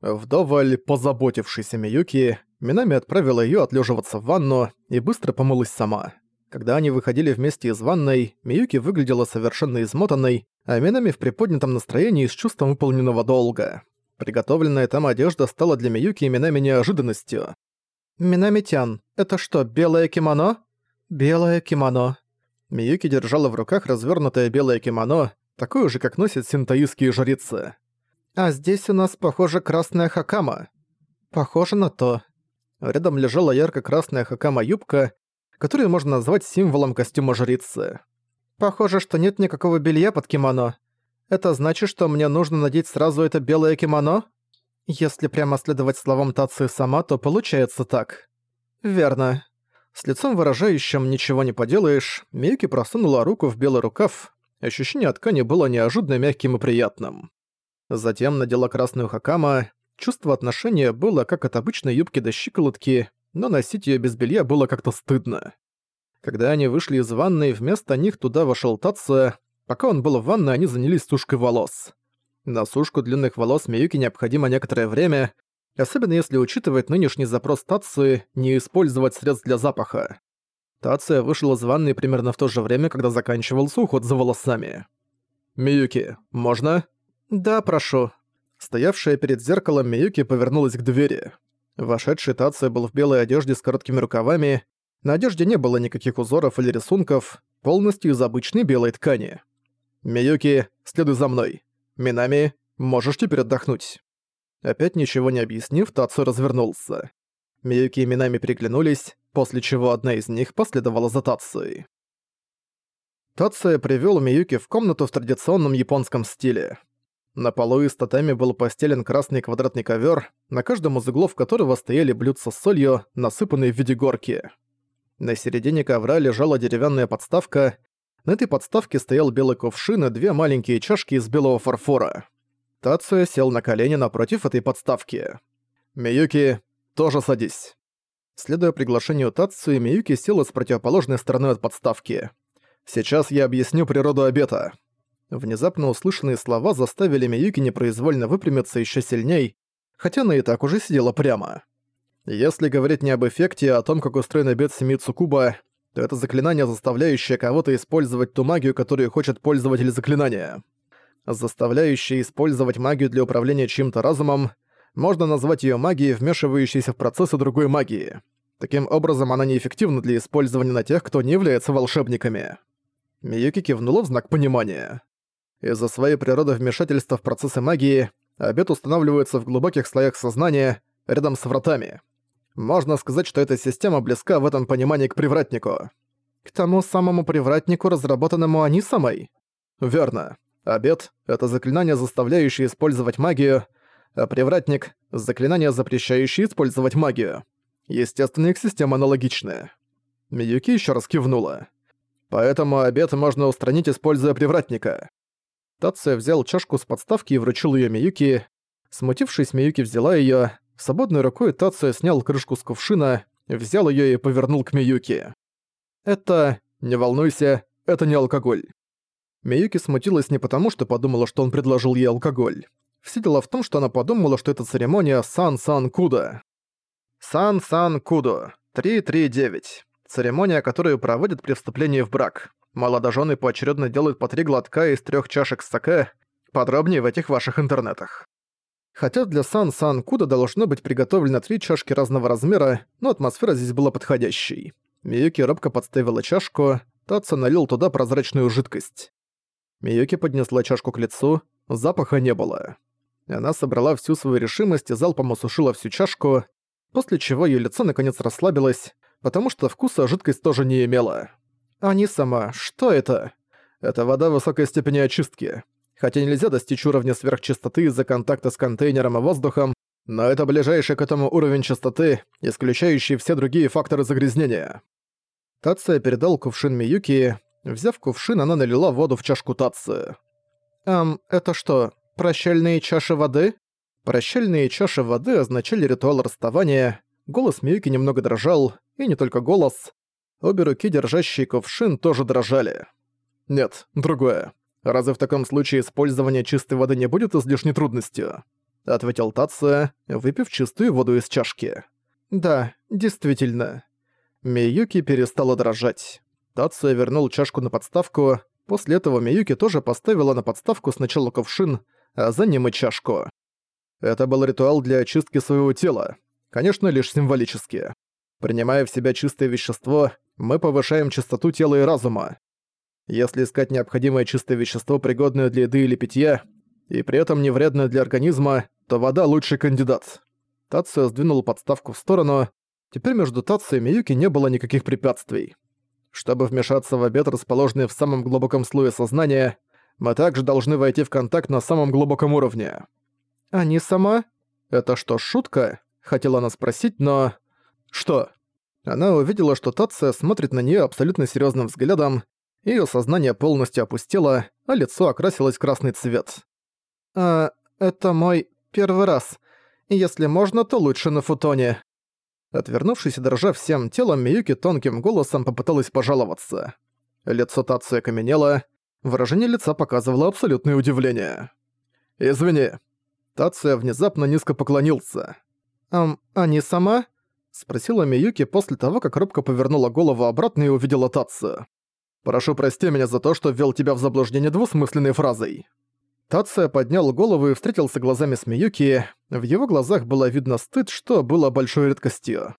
Вдоволь позаботившись о Миюки, Минами отправила её отлеживаться в ванну и быстро помылась сама. Когда они выходили вместе из ванной, Миюки выглядела совершенно измотанной, а Минами в приподнятом настроении с чувством выполненного долга. Приготовленная там одежда стала для Миюки и Минами неожиданностью. «Минами-тян, это что, белое кимоно?» «Белое кимоно». Миюки держала в руках развернутое белое кимоно, такое же, как носят синтоистские жрицы. «А здесь у нас, похоже, красная хакама». «Похоже на то». Рядом лежала ярко-красная хакама-юбка, которую можно назвать символом костюма жрицы. «Похоже, что нет никакого белья под кимоно. Это значит, что мне нужно надеть сразу это белое кимоно?» Если прямо следовать словам Тации сама, то получается так. «Верно». С лицом выражающим «ничего не поделаешь», Миюки просунула руку в белый рукав. Ощущение ткани было неожиданно мягким и приятным. Затем надела красную хакама. Чувство отношения было как от обычной юбки до щиколотки, но носить её без белья было как-то стыдно. Когда они вышли из ванной, вместо них туда вошёл Тация. Пока он был в ванной, они занялись сушкой волос. На сушку длинных волос Миюки необходимо некоторое время, особенно если учитывать нынешний запрос Тации не использовать средств для запаха. Тация вышел из ванной примерно в то же время, когда заканчивался уход за волосами. «Миюки, можно?» «Да, прошу». Стоявшая перед зеркалом Миюки повернулась к двери. Вошедший Тация был в белой одежде с короткими рукавами, на одежде не было никаких узоров или рисунков, полностью из обычной белой ткани. «Миюки, следуй за мной. Минами, можешь теперь отдохнуть». Опять ничего не объяснив, Тацу развернулся. Миюки и Минами переглянулись, после чего одна из них последовала за Тацией. Тация привёл Миюки в комнату в традиционном японском стиле. На полу из татами был постелен красный квадратный ковер, на каждом из углов которого стояли блюдца с солью, насыпанные в виде горки. На середине ковра лежала деревянная подставка, на этой подставке стоял белый кувшин и две маленькие чашки из белого фарфора. Тацуя сел на колени напротив этой подставки. «Миюки, тоже садись». Следуя приглашению Тацуи, Миюки села с противоположной стороны от подставки. «Сейчас я объясню природу обета». Внезапно услышанные слова заставили Миюки непроизвольно выпрямиться еще сильней, хотя она и так уже сидела прямо. Если говорить не об эффекте, а о том, как устроен обет семьи Цукуба, то это заклинание, заставляющее кого-то использовать ту магию, которую хочет пользователь заклинания. Заставляющее использовать магию для управления чьим-то разумом, можно назвать ее магией, вмешивающейся в процессы другой магии. Таким образом, она неэффективна для использования на тех, кто не является волшебниками. Миюки кивнула в знак понимания. Из-за своей природы вмешательства в процессы магии, обет устанавливается в глубоких слоях сознания, рядом с вратами. Можно сказать, что эта система близка в этом понимании к привратнику. К тому самому привратнику, разработанному они самой? Верно. Обед — это заклинание, заставляющее использовать магию, а привратник — заклинание, запрещающее использовать магию. Естественно, их система аналогичная. Миюки еще раз кивнула. Поэтому обед можно устранить, используя привратника. Тация взял чашку с подставки и вручил ее Миюки. Смутившись, Миюки взяла ее, Свободной рукой Тация снял крышку с кувшина, взял её и повернул к Миюки. «Это... не волнуйся, это не алкоголь». Миюки смутилась не потому, что подумала, что он предложил ей алкоголь. Все дело в том, что она подумала, что это церемония Сан-Сан-Куда. Сан-Сан-Кудо. 339. Церемония, которую проводят при вступлении в брак. Молодожены поочередно делают по три глотка из трех чашек саке. Подробнее в этих ваших интернетах. Хотя для Сан-Сан Куда должно быть приготовлено три чашки разного размера, но атмосфера здесь была подходящей. Миюки робко подставила чашку, Татсо налил туда прозрачную жидкость. Миюки поднесла чашку к лицу, запаха не было. Она собрала всю свою решимость и залпом осушила всю чашку, после чего её лицо наконец расслабилось, потому что вкуса жидкость тоже не имела. «Ани сама, что это?» «Это вода высокой степени очистки хотя нельзя достичь уровня сверхчистоты из-за контакта с контейнером и воздухом, но это ближайший к этому уровень частоты, исключающий все другие факторы загрязнения. Тация передал кувшин Миюки. Взяв кувшин, она налила воду в чашку Тации. «Эм, это что, прощальные чаши воды?» Прощальные чаши воды означали ритуал расставания. Голос Миюки немного дрожал, и не только голос. Обе руки, держащие кувшин, тоже дрожали. «Нет, другое. Разве в таком случае использование чистой воды не будет излишней трудностью? ответил Тация, выпив чистую воду из чашки. «Да, действительно». Миюки перестала дрожать. Тация вернул чашку на подставку, после этого Миюки тоже поставила на подставку сначала кувшин, а за ним и чашку. Это был ритуал для очистки своего тела, конечно, лишь символически. Принимая в себя чистое вещество, мы повышаем чистоту тела и разума. Если искать необходимое чистое вещество, пригодное для еды или питья, и при этом не вредное для организма, то вода лучший кандидат. Тацио сдвинул подставку в сторону. Теперь между Тацио и Миюки не было никаких препятствий. Чтобы вмешаться в обед, расположенный в самом глубоком слое сознания, мы также должны войти в контакт на самом глубоком уровне. «Они сама?» «Это что, шутка?» — хотела она спросить, но... «Что?» Она увидела, что Тация смотрит на нее абсолютно серьезным взглядом, ее сознание полностью опустело, а лицо окрасилось в красный цвет. «А, это мой первый раз. Если можно, то лучше на футоне». Отвернувшись и дрожа всем телом, Миюки тонким голосом попыталась пожаловаться. Лицо Тацу окаменело, выражение лица показывало абсолютное удивление. «Извини». Тация внезапно низко поклонился. «Ам, а не сама?» — спросила Миюки после того, как робко повернула голову обратно и увидела Тацию. «Прошу прости меня за то, что ввел тебя в заблуждение двусмысленной фразой». Тация поднял голову и встретился глазами с Миюки. В его глазах было видно стыд, что было большой редкостью.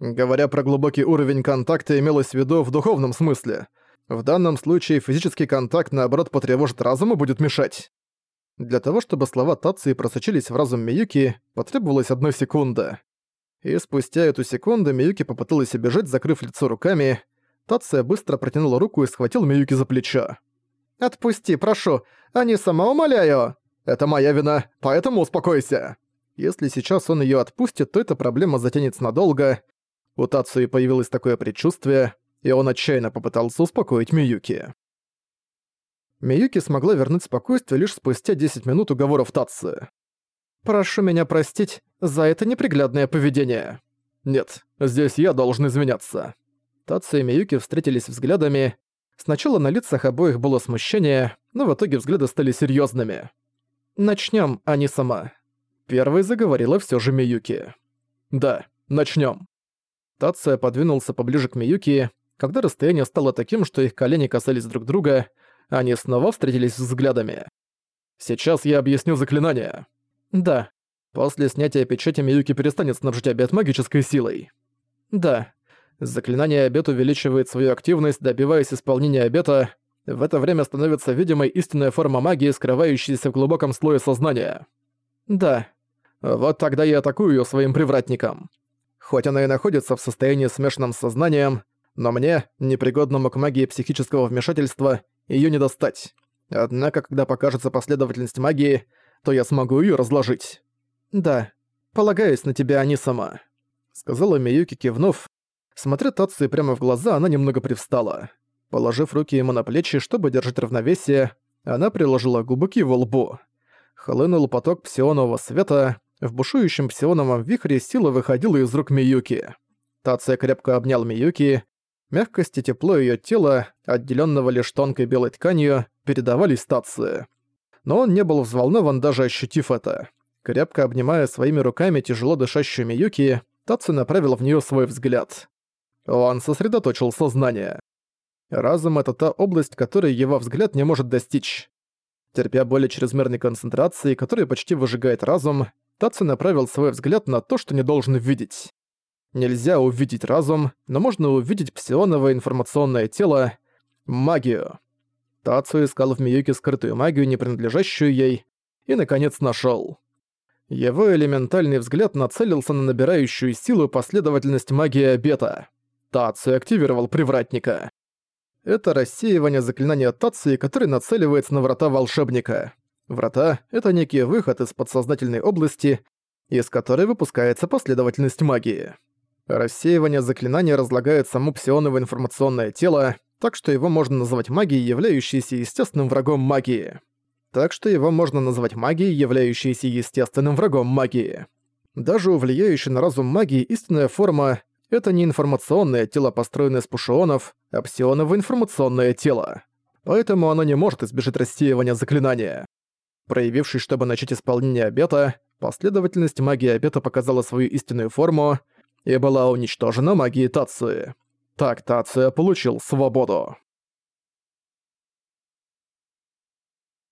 Говоря про глубокий уровень контакта, имелось в виду в духовном смысле. В данном случае физический контакт, наоборот, потревожит разум и будет мешать. Для того, чтобы слова Тации просочились в разум Миюки, потребовалась одна секунда. И спустя эту секунду Миюки попыталась убежать, закрыв лицо руками. Тация быстро протянула руку и схватил Миюки за плечо. «Отпусти, прошу! а не сама умоляю. Это моя вина, поэтому успокойся. Если сейчас он её отпустит, то эта проблема затянется надолго. У Тацуи появилось такое предчувствие, и он отчаянно попытался успокоить Миюки. Миюки смогла вернуть спокойствие лишь спустя 10 минут уговоров Тацуи. «Прошу меня простить за это неприглядное поведение». «Нет, здесь я должен извиняться». Тацу и Миюки встретились взглядами, Сначала на лицах обоих было смущение, но в итоге взгляды стали серьезными. Начнем, а не сама. Первой заговорила все же Миюки. «Да, начнем. Тация подвинулся поближе к Миюки. Когда расстояние стало таким, что их колени касались друг друга, они снова встретились взглядами. «Сейчас я объясню заклинание». «Да». После снятия печати Миюки перестанет снабжать обед магической силой. «Да». Заклинание обет увеличивает свою активность, добиваясь исполнения обета. В это время становится видимой истинная форма магии, скрывающаяся в глубоком слое сознания. Да. Вот тогда я атакую её своим привратником. Хоть она и находится в состоянии смешанном с сознанием, но мне, непригодному к магии психического вмешательства, её не достать. Однако, когда покажется последовательность магии, то я смогу её разложить. Да, полагаюсь на тебя, а не сама. Сказала Миюки, кивнув, Смотря Тации прямо в глаза, она немного привстала. Положив руки ему на плечи, чтобы держать равновесие, она приложила губы к его лбу. Хлынул поток псионового света, в бушующем псионовом вихре сила выходила из рук Миюки. Тация крепко обнял Миюки. Мягкость и тепло ее тела, отделенного лишь тонкой белой тканью, передавались Тации. Но он не был взволнован, даже ощутив это. Крепко обнимая своими руками тяжело дышащую Миюки, Тацу направил в нее свой взгляд. Он сосредоточил сознание. Разум — это та область, которой его взгляд не может достичь. Терпя более чрезмерной концентрации, которая почти выжигает разум, Тацу направил свой взгляд на то, что не должен видеть. Нельзя увидеть разум, но можно увидеть псионовое информационное тело — магию. Тацу искал в Миюке скрытую магию, не принадлежащую ей, и, наконец, нашел. Его элементальный взгляд нацелился на набирающую силу последовательность магии обета. Тацию активировал привратника. Это рассеивание заклинания Тации, который нацеливается на врата волшебника. Врата — это некий выход из подсознательной области, из которой выпускается последовательность магии. Рассеивание заклинания разлагает само псионово информационное тело, так что его можно назвать магией, являющейся естественным врагом магии. Так что его можно назвать магией, являющейся естественным врагом магии. Даже у влияющей на разум магии истинная форма это не информационное тело, построенное из пушионов, а псионово информационное тело. Поэтому оно не может избежать рассеивания заклинания. Проявившись, чтобы начать исполнение обета, последовательность магии обета показала свою истинную форму и была уничтожена магией Тацуи. Так Тация получил свободу.